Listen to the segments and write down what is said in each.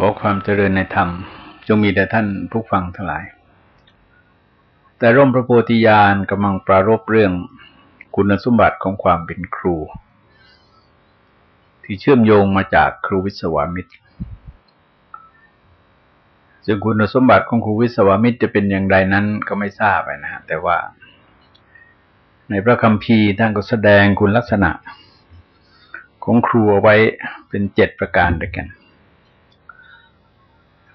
ขอความเจริญในธรรม จงมีแด่ท่านผู้ฟังทั้งหลาย แต่ร่มพระโพธิญาณกำลังปรารบเรื่องคุณสมบัติของความเป็นครู ที่เชื่อมโยงมาจากครูวิศวามิตรซึ่งคุณสมบัติของครูวิศวามิตรจะเป็นอย่างไรนั้นก็ไม่ทราบนะฮะแต่ว่า ในพระคัมภีร์ท่านก็แสดงคุณลักษณะ ของครูเอาไว้เป็นเจ็ดประการด้วยกัน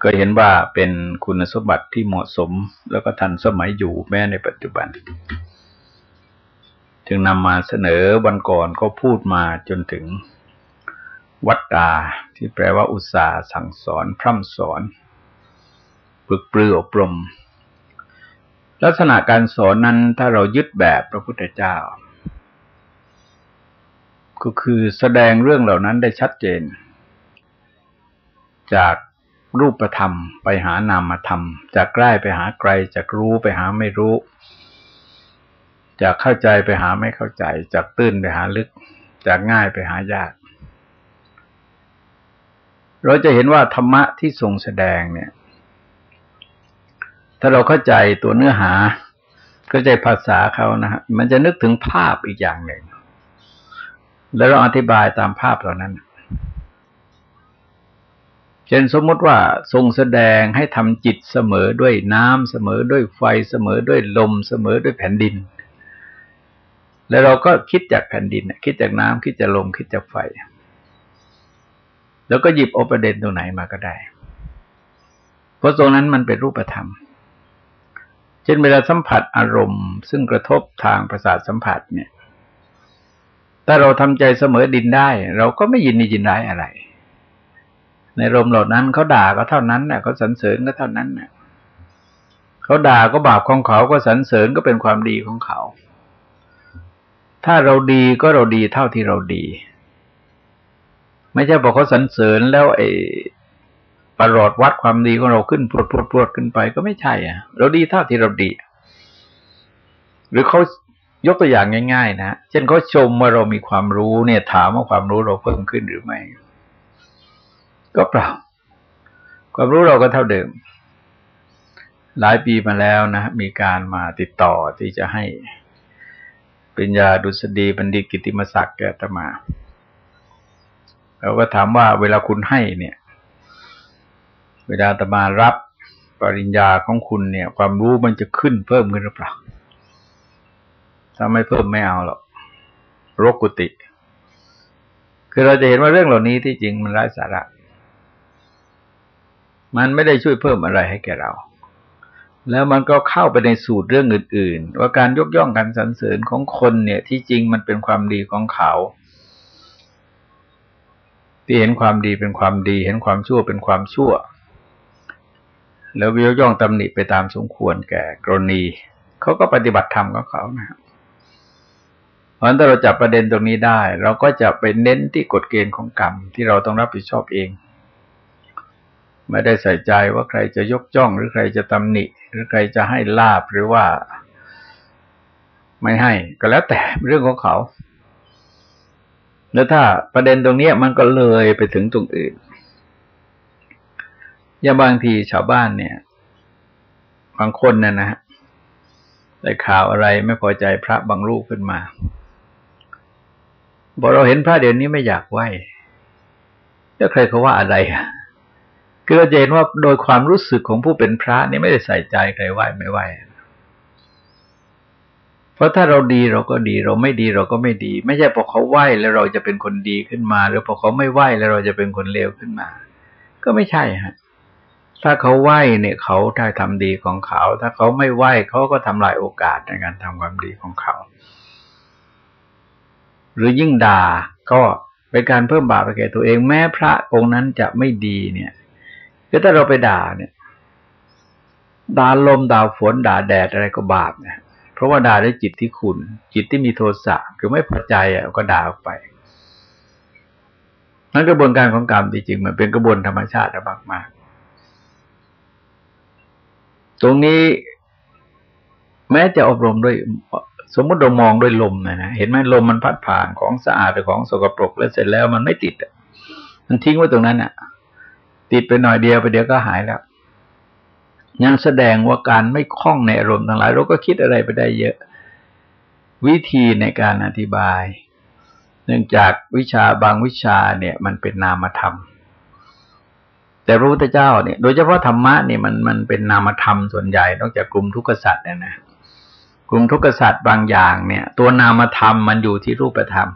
ก็เห็นว่าเป็นคุณสมบัติที่เหมาะสม แล้วก็ทันสมัยอยู่แม้ในปัจจุบัน จึงนำมาเสนอวันก่อนก็พูดมาจนถึงวัดตาที่แปลว่าอุตสาสั่งสอน พร่ำสอนฝึกปรืออบรม ลักษณะการสอนนั้นถ้าเรายึดแบบพระพุทธเจ้า ก็คือแสดงเรื่องเหล่านั้นได้ชัดเจน จาก รูปธรรม ไปหานามธรรม จากใกล้ไปหาไกลจากรู้ไปหาไม่รู้ จากเข้าใจไปหาไม่เข้าใจ จากตื้นไปหาลึก จากง่ายไปหายาก เราจะเห็นว่าธรรมะที่ทรงแสดงเนี่ย ถ้าเราเข้าใจตัวเนื้อหา เข้าใจภาษาเขานะฮะมันจะนึกถึงภาพอีกอย่างหนึ่ง แล้วเราอธิบายตามภาพเหล่านั้น เช่นสมมติว่าทรงแสดงให้ทำจิตเสมอด้วยน้ำเสมอด้วยไฟเสมอด้วยลมเสมอด้วยแผ่นดิน แล้วเราก็คิดจากแผ่นดินคิดจากน้ำคิดจากลมคิดจากไฟ แล้วก็หยิบเอาประเด็นตรงไหนมาก็ได้ เพราะตรงนั้นมันเป็นรูปธรรมเช่นเวลาสัมผัสอารมณ์ ซึ่งกระทบทางประสาทสัมผัสเนี่ย ถ้าเราทำใจเสมอดินได้ เราก็ไม่ยินดียินร้ายอะไร ในรมเหล่านั้นเขาด่าก็เท่านั้นน่ะเขาสรรเสริญก็เท่านั้นน่ะเขาด่าก็บาปของเขาก็สรรเสริญก็เป็นความดีของเขา ถ้าเราดีก็เราดีเท่าที่เราดี ไม่ใช่บอกเขาสรรเสริญแล้วไอ้ประหลอดวัดความดีของเราขึ้นพรวดพรวดพรวดขึ้นไปก็ไม่ใช่ อะ เราดีเท่าที่เราดี หรือเขายกตัวอย่างง่าย ๆ นะเช่นเขาชมว่าเรามีความรู้เนี่ย ถามว่าความรู้เราเพิ่มขึ้นหรือไม่ ก็เปล่า ความรู้เราก็เท่าเดิม หลายปีมาแล้วนะ มีการมาติดต่อที่จะให้ปัญญาดุษฎีบัณฑิตกิติมศักดิ์แกตมาเราก็ถามว่าเวลาคุณให้เนี่ย เวลาตมารับปริญญาของคุณเนี่ย ความรู้มันจะขึ้นเพิ่มขึ้นหรือเปล่า ถ้าไม่เพิ่มไม่เอาหรอกรกกุติ คือเราจะเห็นว่าเรื่องเหล่านี้ที่จริงมันไร้สาระ มันไม่ได้ช่วยเพิ่มอะไรให้แก่เรา แล้วมันก็เข้าไปในสูตรเรื่องอื่น ๆ ว่าการยกย่องการสรรเสริญของคนเนี่ย ที่จริงมันเป็นความดีของเขา ที่เห็นความดีเป็นความดี เห็นความชั่วเป็นความชั่ว แล้ววิยกย่องตำหนิไปตามสมควรแก่กรณีเขาก็ปฏิบัติธรรมของเขานะครับเพราะฉะนั้นถ้าเราจับประเด็นตรงนี้ได้ เราก็จะไปเน้นที่กฎเกณฑ์ของกรรมที่เราต้องรับผิดชอบเอง ไม่ได้ใส่ใจว่าใครจะยกจ้อง หรือใครจะตำหนิ หรือใครจะให้ลาบหรือว่า ไม่ให้ ก็แล้วแต่เรื่องของเขา แล้วถ้าประเด็นตรงนี้มันก็เลยไปถึงตรงอื่นอย่างบางทีชาวบ้านเนี่ย บางคนเนี่ยนะฮะได้ข่าวอะไรไม่พอใจพระบางรูปขึ้นมาบอกเราเห็นพระเดี๋ยวนี้ไม่อยากไหว้แล้วใครเขาว่าอะไรอะ คือเราจะเห็นว่าโดยความรู้สึกของผู้เป็นพระนี่ไม่ได้ใส่ใจใครไหวไม่ไหวเพราะถ้าเราดีเราก็ดี เราไม่ดีเราก็ไม่ดี ไม่ใช่พอเขาไหวแล้วเราจะเป็นคนดีขึ้นมา หรือพอเขาไม่ไหวแล้วเราจะเป็นคนเลวขึ้นมา ก็ไม่ใช่ฮะถ้าเขาไหวเนี่ยเขาได้ทำดีของเขา ถ้าเขาไม่ไหวเขาก็ทำลายโอกาสในการทำความดีของเขา หรือยิ่งด่าก็เป็นการเพิ่มบาปไปแก่ตัวเองแม้พระองค์นั้นจะไม่ดีเนี่ย คือถ้าเราไปด่าเนี่ยด่าลมด่าฝนด่าแดดอะไรก็บาปเนี่ยเพราะว่าด่าด้วยจิตที่คุณจิตที่มีโทสะคือไม่พอใจอะก็ด่าออกไปนั้นกระบวนการของกรรมจริงๆมันเป็นกระบวนธรรมชาติมากมากตรงนี้แม้จะอบรมด้วยสมมติเรามองด้วยลมนะนะเห็นไหมลมมันพัดผ่านของสะอาดหรือของสกปรกแล้วเสร็จแล้วมันไม่ติดมันทิ้งไว้ตรงนั้นอะ ติดไปหน่อยเดียวไปเดี๋ยวก็หายแล้วนั่นแสดงว่าการไม่คล่องในอารมณ์ทั้งหลาย เราก็คิดอะไรไปได้เยอะ วิธีในการอธิบาย เนื่องจากวิชาบางวิชาเนี่ยมันเป็นนามธรรม แต่พระพุทธเจ้าเนี่ย โดยเฉพาะธรรมะเนี่ยมันมันเป็นนามธรรมส่วนใหญ่นอกจากกลุ่มทุกขสัตว์เนี่ยนะกลุ่มทุกขสัตว์บางอย่างเนี่ย ตัวนามธรรมมันอยู่ที่รูปธรรม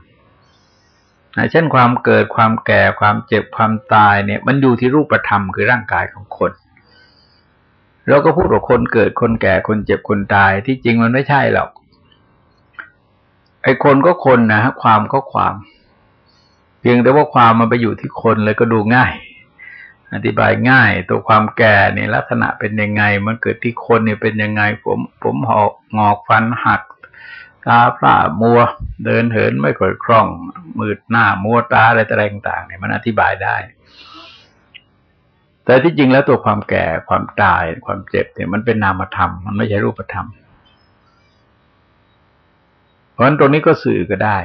เช่นความเกิดความแก่ความเจ็บความตายเนี่ย มันอยู่ที่รูปธรรมคือร่างกายของคนเราก็พูดว่าคนเกิดคนแก่คนเจ็บคนตายที่จริงมันไม่ใช่หรอกไอ้คนก็คนนะฮะความก็ความ เพียงแต่ว่าความมันไปอยู่ที่คนเลยก็ดูง่าย อธิบายง่าย ตัวความแก่เนี่ยลักษณะเป็นยังไง มันเกิดที่คนเนี่ยเป็นยังไง ผม ผมหอกงอกฟันหัก ตาพร่ามัว เดินเหินไม่ค่อยคล่อง มืดหน้ามัวตาอะไรต่างๆเนี่ยมันอธิบายได้ แต่ที่จริงแล้วตัวความแก่ความตายความเจ็บเนี่ยมันเป็นนามธรรม มันไม่ใช่รูปธรรม เพราะฉะนั้นตรงนี้ก็สื่อก็ได้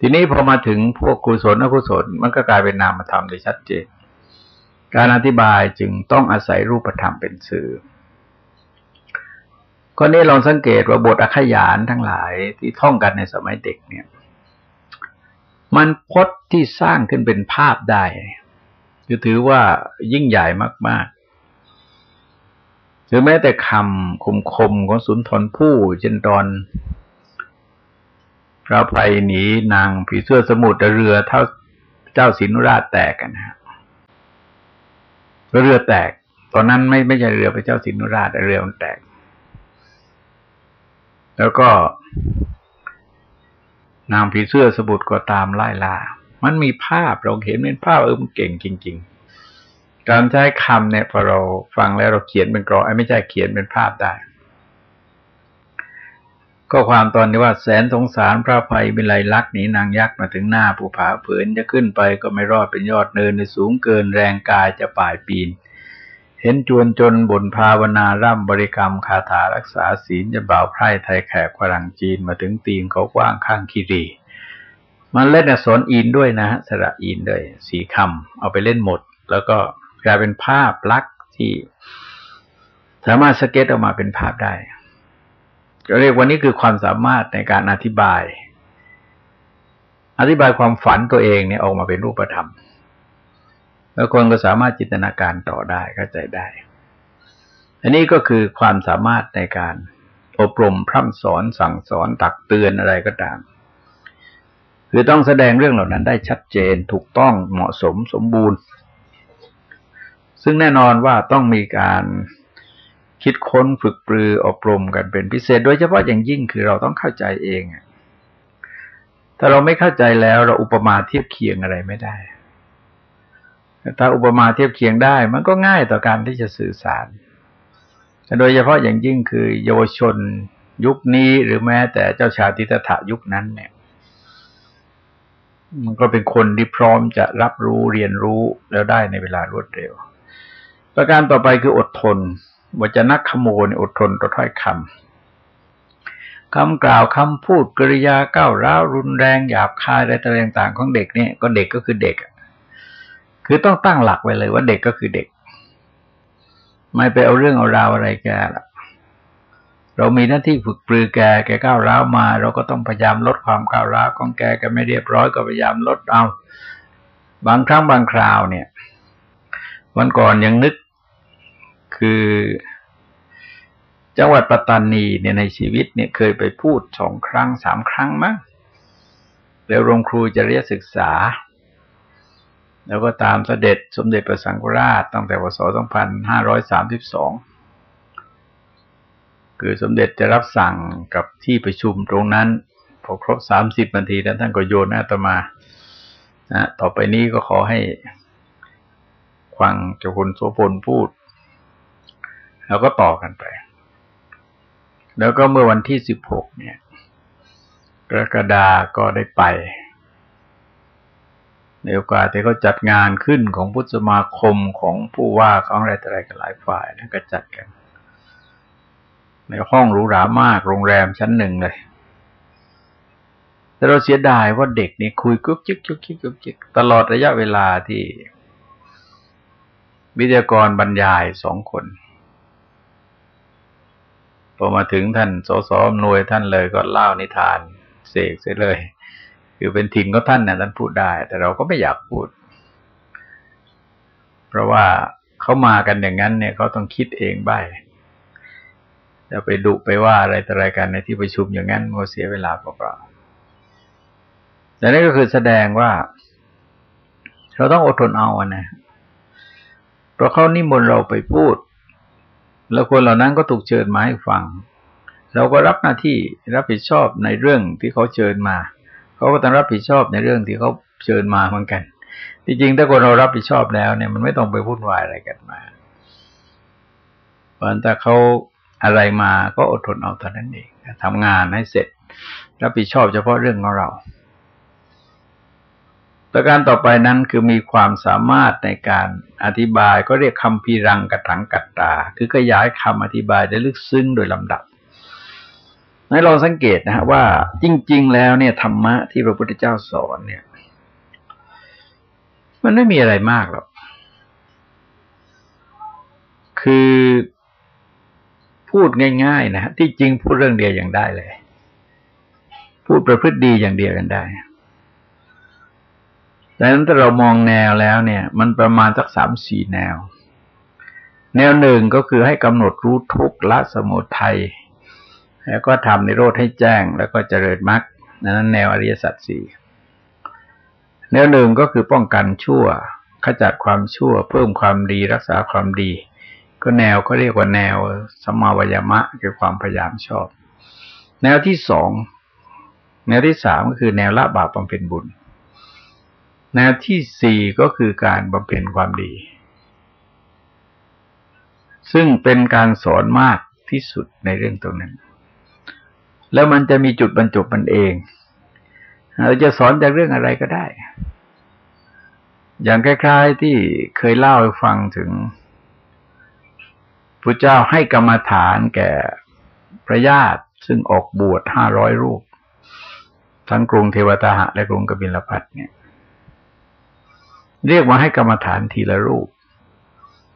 ทีนี้พอมาถึงพวกกุศลอกุศล มันก็กลายเป็นนามธรรมโดยชัดเจน การอธิบายจึงต้องอาศัยรูปธรรมเป็นสื่อ ก็นี้ลองสังเกตว่าบทอขยานทั้งหลายที่ท่องกันในสมัยเด็กเนี่ย มันพจน์ที่สร้างขึ้นเป็นภาพได้จะถือว่ายิ่งใหญ่มาก ๆ หรือแม้แต่คำคมคมของสุนทรผู้เช่นตอนเราไปหนีนางผีเสื้อสมุทรเรือเท่าเจ้าสินุราชแตกกันนะเรือแตก ตอนนั้นไม่ไม่ใช่เรือพระเจ้าสินุราชเรือมันแตก แล้วก็ นางผีเสื้อสมุทรก็ตามไล่ล่า มันมีภาพเราเห็นเป็นภาพเออมันเก่งจริง ๆ การใช้คำเนี่ยพอเราฟังแล้วเราเขียนเป็นกรอไม่ใช่เขียนเป็นภาพได้ก็ความตอนนี้ว่าแสนสงสารพระภัยเป็นไรลักหนีนางยักษ์มาถึงหน้าภูผาเผืนจะขึ้นไปก็ไม่รอดเป็นยอดเนินในสูงเกินแรงกายจะป่ายปีน เห็นจวนจนบนภาวนาร่ำบริกรรมคาถารักษาศีลจะบ่าวไพร่ไทยแขกฝรั่งจีนมาถึงตีนเขากว้างข้างคีรี มันเล่นอักษรอินด้วยนะฮะสระอินด้วยสีคำเอาไปเล่นหมด แล้วก็กลายเป็นภาพลักษณ์ที่สามารถสเก็ตออกมาเป็นภาพได้ก็เรียกว่านี้คือความสามารถในการอธิบาย อธิบายความฝันตัวเองเนี่ยออกมาเป็นรูปธรรม แล้วคนก็สามารถจินตนาการต่อได้เข้าใจได้ อันนี้ก็คือความสามารถในการอบรมพร่ำสอนสั่งสอนตักเตือนอะไรก็ตามคือต้องแสดงเรื่องเหล่านั้นได้ชัดเจนถูกต้องเหมาะสมสมบูรณ์ ซึ่งแน่นอนว่าต้องมีการคิดค้นฝึกปรืออบรมกันเป็นพิเศษ โดยเฉพาะอย่างยิ่งคือเราต้องเข้าใจเองถ้าเราไม่เข้าใจแล้วเราอุปมาเทียบเคียงอะไรไม่ได้ ถ้าอุปมาเทียบเคียงได้ มันก็ง่ายต่อการที่จะสื่อสารโดยเฉพาะอย่างยิ่งคือเยาวชนยุคนี้หรือแม้แต่เจ้าชาติตถะยุคนั้นเนี่ย มันก็เป็นคนที่พร้อมจะรับรู้เรียนรู้แล้วได้ในเวลารวดเร็ว ประการต่อไปคืออดทนวจนักขโมยอดทนต่อถ้อยคำคำกล่าวคำพูดกริยาก้าวร้าวรุนแรงหยาบคายอะไรต่างๆของเด็กเนี่ย ก็เด็กก็คือเด็ก คือต้องตั้งหลักไว้เลยว่าเด็กก็คือเด็ก ไม่ไปเอาเรื่องเอาราวอะไรแกละเรามีหน้าที่ฝึกปรือแกแกก้าวร้าวมา เราก็ต้องพยายามลดความก้าวร้าวของแกแกไม่เรียบร้อยก็พยายามลดเอา บางครั้งบางคราวเนี่ย วันก่อนยังนึกคือ จังหวัดปัตตานีเนี่ยในชีวิตเนี่ยเคยไปพูดสองครั้งสามครั้งมั้งแล้วโรงครูจะเรียศึกษา แล้วก็ตามเสด็จสมเด็จพระสังฆราชตั้งแต่พศ 2532 คือสมเด็จจะรับสั่งกับที่ประชุมตรงนั้น พอครบสามสิบนาทีแล้วท่านก็โยนหน้าตมานะต่อไปนี้ก็ขอให้ฟังเจ้าคุณโสพลพูด แล้วก็ต่อกันไป แล้วก็เมื่อวันที่สิบหกเนี่ยกรกฎาก็ได้ไป ในโอกาสที่เขาจัดงานขึ้นของพุทธสมาคมของผู้ว่าของอะไรต่ออะไรกันหลายฝ่ายแล้วก็จัดกัน ในห้องหรูหรามากโรงแรมชั้นหนึ่งเลย แต่เราเสียดายว่าเด็กนี่คุยกุ๊กจิ๊กกุ๊กจิ๊กกุ๊กจิ๊กตลอดระยะเวลาที่วิทยากรบรรยายสองคนพอมาถึงท่านสสอำนวยท่านเลยก็เล่านิทานเสกเสียเลย คือเป็นถิ่นก็ท่านนะท่านพูดได้ แต่เราก็ไม่อยากพูด เพราะว่าเขามากันอย่างนั้นเนี่ยเขาต้องคิดเองบ้างจะไปดุไปว่าอะไรต่ออะไรกันในที่ประชุมอย่างนั้นมันเสียเวลาเปล่าๆแต่นี่ก็คือแสดงว่า เราต้องอดทนเอาอะนะ เพราะเขานิมนต์เราไปพูด แล้วคนเหล่านั้นก็ถูกเชิญมาให้ฟัง เราก็รับหน้าที่รับผิดชอบในเรื่องที่เขาเชิญมา เขาก็ต้องรับผิดชอบในเรื่องที่เขาเชิญมาเหมือนกันจริงๆถ้าคนเรารับผิดชอบแล้วเนี่ยมันไม่ต้องไปวุ่นวายอะไรกันมาเพราะถ้าเขาอะไรมาก็อดทนเอาเท่านั้นเองทำงานให้เสร็จ รับผิดชอบเฉพาะเรื่องของเรา ประการต่อไปนั้นคือมีความสามารถในการอธิบายก็เรียกคำพีรังกระถังกัตตา คือขยายคำอธิบายได้ลึกซึ้งโดยลำดับ ให้ลองสังเกตนะฮะว่าจริง ๆ แล้วเนี่ยธรรมะที่พระพุทธเจ้าสอนเนี่ย มันไม่มีอะไรมากหรอก คือพูดง่ายๆนะที่จริงพูดเรื่องเดียวอย่างได้เลย พูดประพฤติดีอย่างเดียวกันได้ดังนั้นถ้าเรามองแนวแล้วเนี่ย มันประมาณสักสามสี่แนว แนวหนึ่งก็คือให้กำหนดรู้ทุกละสมุทัย แล้วก็ทำในโรธให้แจ้ง แล้วก็เจริญมรรคนั้นแนวอริยสัจสี่แนวหนึ่งก็คือป้องกันชั่ว ขจัดความชั่ว เพิ่มความดีรักษาความดี ก็แนวก็เรียกว่าแนวสมาวยมะคือความพยายามชอบ แนวที่สองแนวที่สามก็คือแนวละบาปบำเพ็ญบุญ แนวที่สี่ก็คือการบำเพ็ญความดี ซึ่งเป็นการสอนมากที่สุดในเรื่องตรงนั้น แล้วมันจะมีจุดบรรจบมันเอง เราจะสอนจากเรื่องอะไรก็ได้ อย่างคล้ายๆที่เคยเล่าให้ฟังถึงพระเจ้าให้กรรมฐานแก่พระญาติซึ่งออกบวชห้าร้อยรูป ทั้งกรุงเทวตาหะและกรุงกบิลพัทเนี่ย เรียกว่าให้กรรมฐานทีละรูป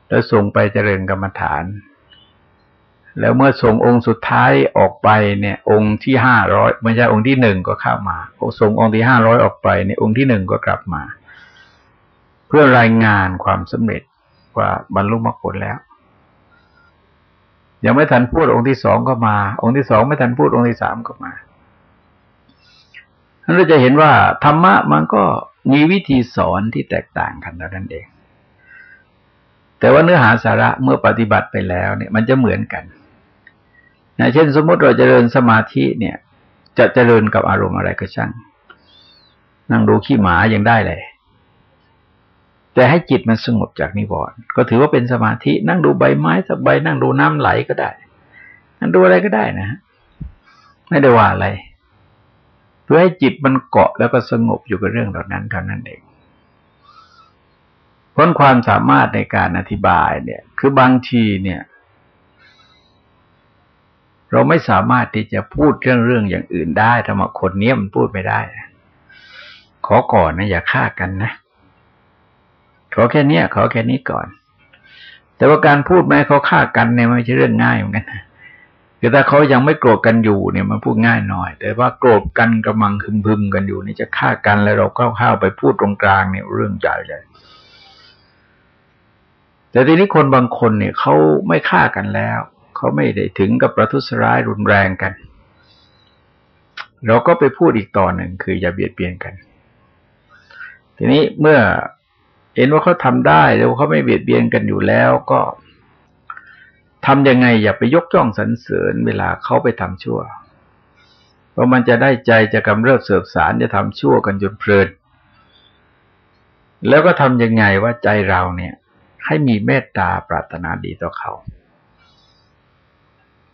แล้วส่งไปเจริญกรรมฐาน แล้วเมื่อส่งองค์สุดท้ายออกไปเนี่ย องค์ที่ห้าร้อยไม่ใช่องค์ที่หนึ่งก็เข้ามาส่งองค์ที่ห้าร้อยออกไปในองค์ที่หนึ่งก็กลับมา เพื่อรายงานความสำเร็จว่าบรรลุมรรคผลแล้ว ยังไม่ทันพูดองค์ที่สองก็มา องค์ที่สองไม่ทันพูดองค์ที่สามก็มาเราจะเห็นว่าธรรมะมันก็มีวิธีสอนที่แตกต่างกันเท่านั้นเอง แต่ว่าเนื้อหาสาระเมื่อปฏิบัติไปแล้วเนี่ย มันจะเหมือนกัน นะเช่นสมมติเราจเจริญสมาธิเนี่ยจะเจริญกับอารมณ์อะไรก็ช่าง นั่งดูขี้หมายังได้เลย แต่ให้จิตมันสงบจากนิวรณ์ก็ถือว่าเป็นสมาธิ นั่งดูใบไม้สักใบนั่งดูน้ำไหลก็ได้ นั่งดูอะไรก็ได้นะ ไม่ได้ว่าอะไร เพื่อให้จิตมันเกาะแล้วก็สงบอยู่กับเรื่องเหล่านั้นเท่านั้นเองพ้นความสามารถในการอธิบายเนี่ย คือบางทีเนี่ย เราไม่สามารถที่จะพูดเรื่องเรื่องอย่างอื่นได้ถ้ามาคนนี้มันพูดไม่ได้ ขอก่อนนะอย่าฆ่ากันนะขอแค่นี้ขอแค่นี้ก่อน แต่ว่าการพูดแม้เขาฆ่ากันเนี่ยไม่ใช่เรื่องง่ายเหมือนกันคือถ้าเขายังไม่โกรธกันอยู่เนี่ยมันพูดง่ายหน่อย แต่ว่าโกรธกันกำลังพึมๆกันอยู่นี่จะฆ่ากันแล้วเราเข้าๆไปพูดตรงกลางเนี่ยเรื่องใหญ่เลยแต่ทีนี้คนบางคนเนี่ยเขาไม่ฆ่ากันแล้ว เขาไม่ได้ถึงกับประทุษร้ายรุนแรงกัน เราก็ไปพูดอีกต่อหนึ่งคืออย่าเบียดเบียนกัน ทีนี้เมื่อเห็นว่าเขาทำได้แล้วเขาไม่เบียดเบียนกันอยู่แล้วก็ทำยังไงอย่าไปยกย่องสรรเสริญเวลาเขาไปทำชั่ว เพราะมันจะได้ใจจะกำเริบเสบสารจะทำชั่วกันจนเพลินแล้วก็ทำยังไงว่าใจเราเนี่ย ให้มีเมตตาปรารถนาดีต่อเขา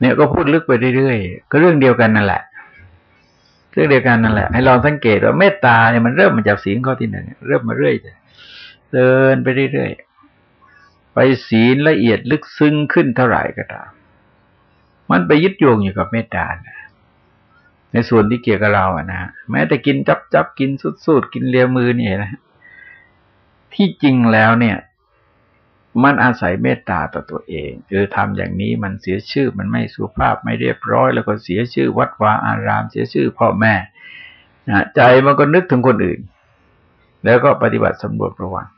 เนี่ยก็พูดลึกไปเรื่อยๆ ก็เรื่องเดียวกันนั่นแหละ เรื่องเดียวกันนั่นแหละ ให้ลองสังเกตว่าเมตตาเนี่ยมันเริ่มมาจากศีลข้อที่หนึ่งเริ่มมาเรื่อยเลยเดินไปเรื่อยๆ ไปศีลละเอียดลึกซึ้งขึ้นเท่าไหร่ก็ตาม มันไปยึดโยงอยู่กับเมตตานะในส่วนที่เกี่ยวกับเราอะนะแม้แต่กินจับจับกินสุดๆกินเลียมือนี่นะที่จริงแล้วเนี่ย มันอาศัยเมตตาต่อตัวเองคือทำอย่างนี้มันเสียชื่อมันไม่สุภาพไม่เรียบร้อย แล้วก็เสียชื่อวัดวาอารามเสียชื่อพ่อแม่นะใจมันก็นึกถึงคนอื่น แล้วก็ปฏิบัติสำรวจระวัง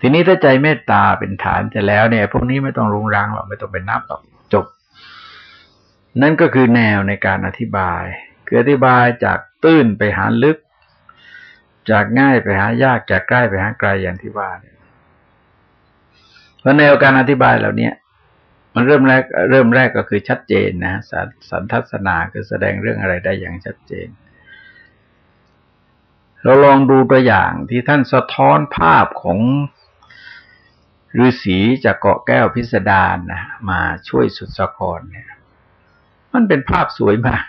ทีนี้ถ้าใจเมตตาเป็นฐานจะแล้วเนี่ย พวกนี้ไม่ต้องรุงรังหรอกไม่ต้องไปนับหรอกจบ นั่นก็คือแนวในการอธิบาย คืออธิบายจากตื้นไปหาลึก จากง่ายไปหายากจากใกล้ไปหาไกลอย่างที่ว่าเนี่ย เพราะแนวการอธิบายเหล่านี้มันเริ่มแรกเริ่มแรกก็คือชัดเจนนะสันทัศนาคือแสดงเรื่องอะไรได้อย่างชัดเจน เราลองดูตัวอย่างที่ท่านสะท้อนภาพของฤาษีจากเกาะแก้วพิสดารนะมาช่วยสุดสะครเนี่ย มันเป็นภาพสวยมาก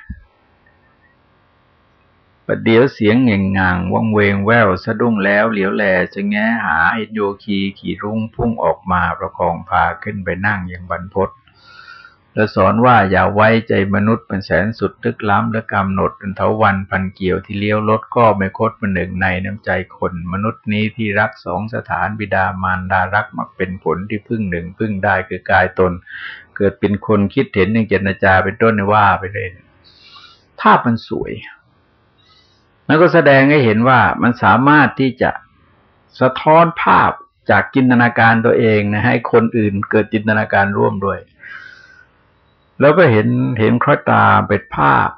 ประเดี๋ยวเสียงเง่งงางว่องเวงแววสะดุ้งแล้วเหลียวแลจะแง้หาเห็นโยคีขี่รุ้งพุ่งออกมาประคองพาขึ้นไปนั่งอย่างบรรพศแล้วสอนว่าอย่าไว้ใจมนุษย์เป็นแสนสุดทึกล้ำและกำหนดเป็นเทวันพันเกี่ยวที่เลี้ยวรถก็ไม่คดเป็นหนึ่งในน้ำใจคนมนุษย์นี้ที่รักสองสถานบิดามารดารักมักเป็นผลที่พึ่งหนึ่งพึ่งได้คือกายตน เกิดเป็นคนคิดเห็นหนึ่งเจตนาจาเป็นต้นว่าไปเลยภาพมันสวย แล้วก็แสดงให้เห็นว่ามันสามารถที่จะสะท้อนภาพจากจินตนาการตัวเองนะให้คนอื่นเกิดจินตนาการร่วมด้วย แล้วก็เห็นเห็นคล้อยตาเป็นภาพ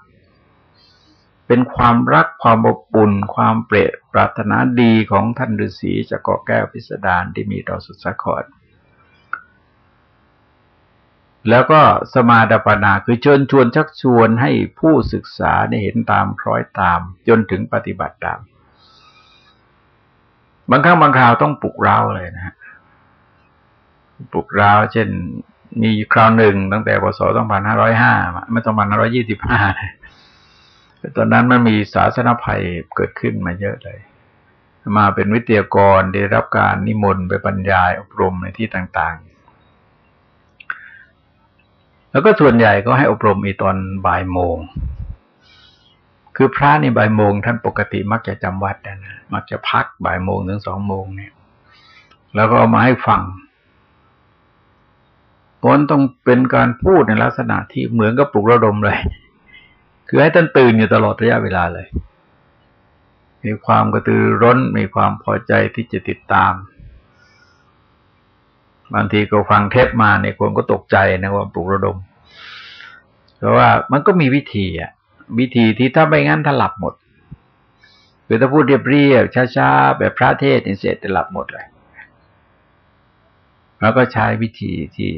เป็นความรักความอบอุ่นความเปรตปรารถนาดีของท่านฤาษีจากเกาะแก้วพิสดารที่มีต่อสุสักขอด แล้วก็สมาดปนาคือเชิญชวนชักชวนให้ผู้ศึกษาได้เห็นตามคล้อยตาม จนถึงปฏิบัติตาม บางครั้งบางคราวต้องปลุกเร้าเลยนะฮะปลุกเร้าเช่น มีคราวหนึ่งตั้งแต่ปศ2505ไม่ต้อง2525 ตอนนั้นมันมีศาสนภัยเกิดขึ้นมาเยอะเลย มาเป็นวิทยากรได้รับการนิมนต์ไปบรรยายอบรมในที่ต่าง แล้วก็ส่วนใหญ่ก็ให้อบรมอีตอนบ่ายโมง คือพระนี่บ่ายโมงท่านปกติมักจะจำวัดนะมักจะพักบ่ายโมงถึงสองโมงเนี่ย แล้วก็เอามาให้ฟังผลต้องเป็นการพูดในลักษณะที่เหมือนกับปลุกระดมเลย คือให้ท่านตื่นอยู่ตลอดระยะเวลาเลย มีความกระตือร้น มีความพอใจที่จะติดตาม บางทีก็ฟังเทปมาในคนก็ตกใจนะว่าปลุกระดม เพราะว่ามันก็มีวิธีอะ วิธีที่ถ้าไม่งั้นถ้าหลับหมดคือถ้าพูดเรียบเรียบช้าๆแบบพระเทศน์เสร็จจะหลับหมดเลยแล้วก็ใช้วิธีที่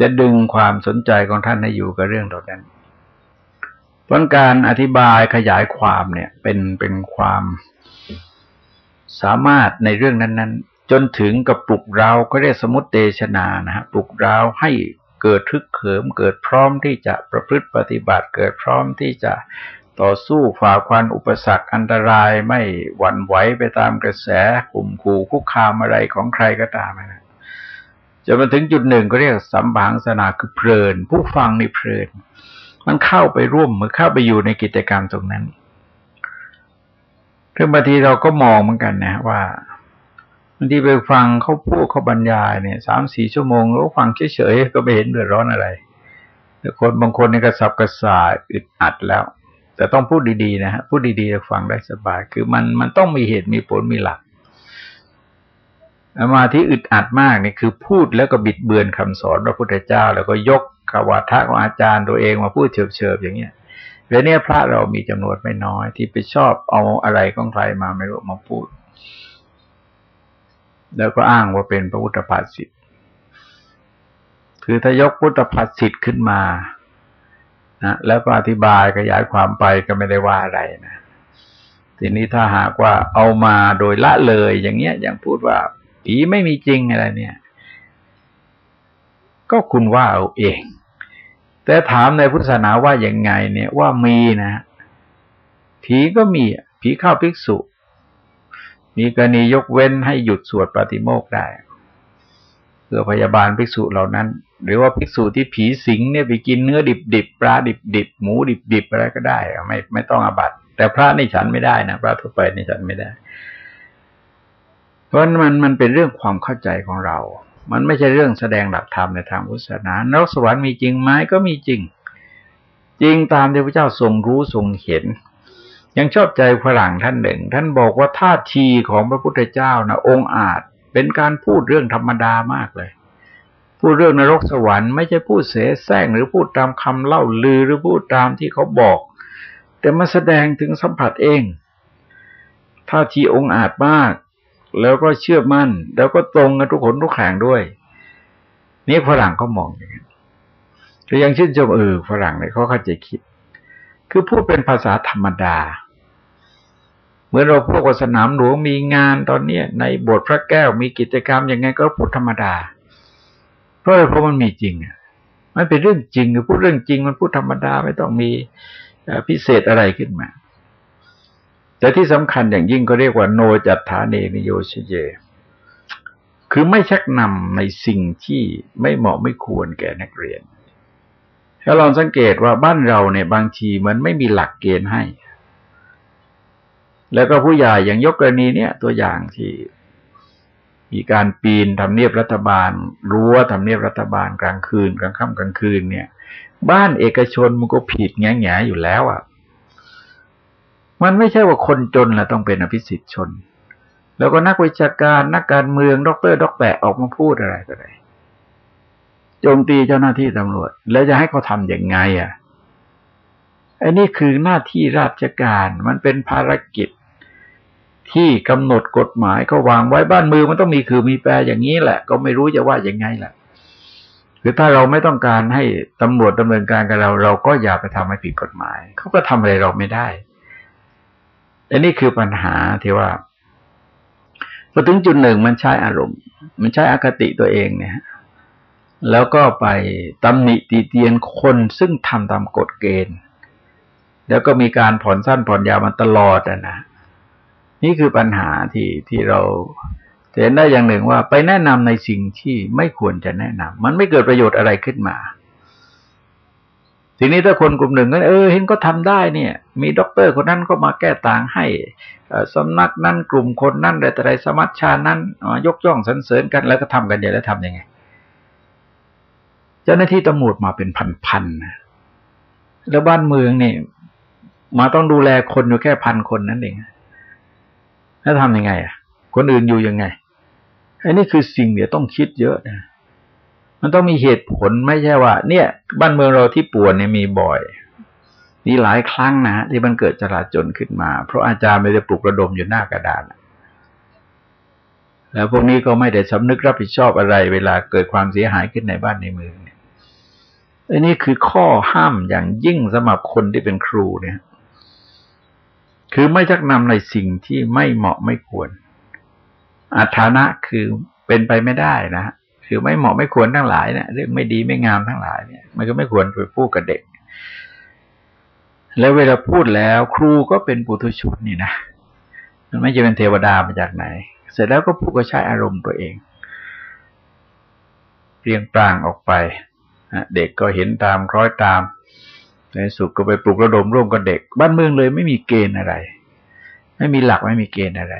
จะดึงความสนใจของท่านให้อยู่กับเรื่องเหล่านั้นเพราะการอธิบายขยายความเนี่ย เป็นเป็นความสามารถในเรื่องนั้น จนถึงกับปลุกเราก็เรียกสมุตเตชนานะฮะปลุกเราให้เกิดทึกเขิม เกิดพร้อมที่จะประพฤติปฏิบัติ เกิดพร้อมที่จะต่อสู้ฝ่าควันอุปสรรคอันตรายไม่หวั่นไหวไปตามกระแสกลุ่มขู่คุกคามอะไรของใครก็ตามนะจะมาถึงจุดหนึ่งก็เรียกสัมบังสนาคือเพลิน ผู้ฟังนี่เพลิน มันเข้าไปร่วมมือเข้าไปอยู่ในกิจกรรมตรงนั้นเรื่องบางทีเราก็มองเหมือนกันนะว่า บางทีไปฟังเขาพูดเขาบรรยายเนี่ยสามสี่ชั่วโมงแล้วฟังเฉยๆก็ไม่เห็นเดือดร้อนอะไรแต่คนบางคนในกระสับกระส่ายอึดอัดแล้ว แต่ต้องพูดดีๆนะฮะพูดดีๆฟังได้สบาย คือมันมันต้องมีเหตุมีผลมีหลักมาที่อึดอัดมากนี่คือพูดแล้วก็บิดเบือนคำสอนพระพุทธเจ้า แล้วก็ยกกวาทะของอาจารย์ตัวเองมาพูดเฉิบๆอย่างเงี้ยเรื่องนี้พระเรามีจำนวนไม่น้อย ที่ไปชอบเอาอะไรของใครมาไม่รู้มาพูด แล้วก็อ้างว่าเป็นพระพุทธภาษิตคือถ้ายกพุทธภาษิตขึ้นมานะแล้วก็อธิบายขยายความไปก็ไม่ได้ว่าอะไรนะ ทีนี้ถ้าหากว่าเอามาโดยละเลยอย่างเงี้ย อย่างพูดว่าผีไม่มีจริงอะไรเนี่ย ก็คุณว่าเอาเอง แต่ถามในพุทธศาสนาว่าอย่างไงเนี่ยว่ามีนะ ผีก็มีผีเข้าภิกษุ มีกรณียกเว้นให้หยุดสวดปฏิโมกได้เพื่อพยาบาลภิกษุเหล่านั้น หรือว่าภิกษุที่ผีสิงเนี่ยไปกินเนื้อดิบดิบปลาดิบดิบหมูดิบดิบอะไรก็ได้ไม่ไม่ต้องอาบัตแต่พระนี่ฉันไม่ได้นะพระทั่วไปนี่ฉันไม่ได้ เพราะมันมันเป็นเรื่องความเข้าใจของเรา มันไม่ใช่เรื่องแสดงหลักธรรมในทางพุทธศาสนานรกสวรรค์มีจริงไหมก็มีจริง จริงตามที่พระเจ้าทรงรู้ทรงเห็น ยังชอบใจฝรั่งท่านหนึ่ง ท่านบอกว่าท่าทีของพระพุทธเจ้านะองค์อาจเป็นการพูดเรื่องธรรมดามากเลย พูดเรื่องนรกสวรรค์ไม่ใช่พูดเสแสร้งหรือพูดตามคำเล่าลือหรือพูดตามที่เขาบอก แต่มาแสดงถึงสัมผัสเองท่าทีองค์อาจมาก แล้วก็เชื่อมั่น แล้วก็ตรงกันทุกคนทุกแข่งด้วย นี่ฝรั่งเขามองอย่างนี้ก็ยังชื่นชมเออฝรั่งเนี่ยเขาเข้าใจคิด คือพูดเป็นภาษาธรรมดา เหมือนเราพวกสนามหลวงมีงานตอนเนี้ในบทพระแก้วมีกิจกรรมยังไงก็พูดธรรมดา เพราะอะไรเพราะมันมีจริงอะมันเป็นเรื่องจริงคือพูดเรื่องจริงมันพูดธรรมดาไม่ต้องมีพิเศษอะไรขึ้นมา แต่ที่สำคัญอย่างยิ่งก็เรียกว่าโนจัตฐานเนนิโยชเย คือไม่ชักนำในสิ่งที่ไม่เหมาะไม่ควรแก่นักเรียน ถ้าลองสังเกตว่าบ้านเราเนี่ยบางทีมันไม่มีหลักเกณฑ์ให้ แล้วก็ผู้ใหญ่อย่างยกกรณีเนี้ยตัวอย่างที่มีการปีนทำเนียบรัฐบาล รั้วทำเนียบรัฐบาลกลางคืนกลางค่ำกลางคืนเนี่ย บ้านเอกชนมันก็ผิดแหงแหงอยู่แล้วอะ มันไม่ใช่ว่าคนจนแล้วต้องเป็นอภิสิทธิชน แล้วก็นักวิชาการนักการเมืองด็อกเตอร์ด็อกแปะออกมาพูดอะไรก็ได้ โจมตีเจ้าหน้าที่ตำรวจ แล้วจะให้เขาทำอย่างไงอะอันนี้คือหน้าที่ราชการมันเป็นภารกิจ ที่กำหนดกฎหมายเขาวางไว้บ้านมือมันต้องมีคือมีแปรอย่างนี้แหละ ก็ไม่รู้จะว่าอย่างไงแหละคือถ้าเราไม่ต้องการให้ตำรวจดำเนินการกับเรา เราก็อย่าไปทำให้ผิดกฎหมาย เขาก็ทำอะไรเราไม่ได้อันนี้คือปัญหาที่ว่าพอถึงจุดหนึ่งมันใช้อารมณ์ มันใช้อคติตัวเองเนี่ย แล้วก็ไปตำหนิตีเตียนคนซึ่งทำตามกฎเกณฑ์ แล้วก็มีการผ่อนสั้นผ่อนยาวมันตลอดนะ นี่คือปัญหาที่ที่เราเห็นได้อย่างหนึ่งว่าไปแนะนำในสิ่งที่ไม่ควรจะแนะนำมันไม่เกิดประโยชน์อะไรขึ้นมา ทีนี้ถ้าคนกลุ่มหนึ่งก็เออเห็นก็ทำได้เนี่ย มีด็อกเตอร์คนนั้นก็มาแก้ต่างให้สำนักนั้นกลุ่มคนนั้นอะไรแต่ไรสมัชชานั้นยกย่องสรรเสริญกันแล้วก็ทำกันใหญ่แล้วทำยังไง จ้าหน้าที่ตำรวจมาเป็นพันๆนะแล้วบ้านเมืองเนี่ยมาต้องดูแลคนอยู่แค่พันคนนั้นเองแล้วทำยังไง อะ คนอื่นอยู่ยังไงอันนี้คือสิ่งเดี๋ยวต้องคิดเยอะนะมันต้องมีเหตุผลไม่ใช่ว่า เนี่ย บ้านเมืองเราที่ป่วนเนี่ยมีบ่อยมีหลายครั้งนะที่มันเกิดจราจนขึ้นมา เพราะอาจารย์ไม่ได้ปลุกระดมอยู่หน้ากระดานแล้วพวกนี้ก็ไม่ได้สำนึกรับผิดชอบอะไร เวลาเกิดความเสียหายขึ้นในบ้านในเมือง อันนี้คือข้อห้ามอย่างยิ่งสำหรับคนที่เป็นครูเนี่ย คือไม่ชักนำในสิ่งที่ไม่เหมาะไม่ควร อัฐานะคือเป็นไปไม่ได้นะคือไม่เหมาะไม่ควรทั้งหลายเนี่ยเรื่องไม่ดีไม่งามทั้งหลายเนี่ย มันก็ไม่ควรไปพูดกับเด็ก แล้วเวลาพูดแล้วครูก็เป็นปุถุชนนี่นะมันไม่จะเป็นเทวดามาจากไหน เสร็จแล้วก็พูดก็ใช้อารมณ์ตัวเองเรียงปรางออกไป เด็กก็เห็นตามคล้อยตาม ในสุดก็ไปปลุกระดมร่วมกับเด็ก บ้านเมืองเลยไม่มีเกณฑ์อะไร ไม่มีหลักไม่มีเกณฑ์อะไร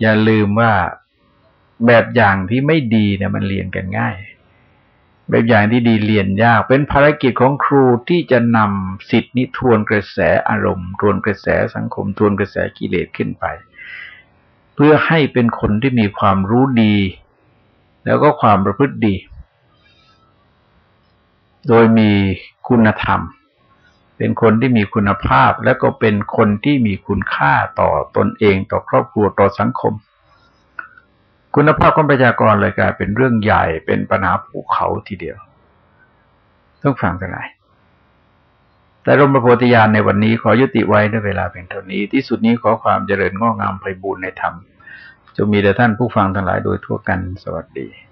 อย่าลืมว่าแบบอย่างที่ไม่ดีเนี่ยมันเรียนกันง่าย แบบอย่างที่ดีเรียนยาก เป็นภารกิจของครูที่จะนำสิทธินิทวนกระแสอารมณ์ ทวนกระแสสังคม ทวนกระแสกิเลสขึ้นไป เพื่อให้เป็นคนที่มีความรู้ดี แล้วก็ความประพฤติดี โดยมีคุณธรรม เป็นคนที่มีคุณภาพ และก็เป็นคนที่มีคุณค่าต่อตนเองต่อครอบครัวต่อสังคม คุณภาพของประชากรเลยกลายเป็นเรื่องใหญ่เป็นปัญหาภูเขาทีเดียว ต้องฟังกันหนแต่รมประโพธิญาณในวันนี้ขอยุติไว้ด้วยเวลาเป็นเท่านี้ ที่สุดนี้ขอความเจริญงอกงามไพบูรณ์ในธรรมจะมีแด่ท่านผู้ฟังทั้งหลายโดยทั่วกันสวัสดี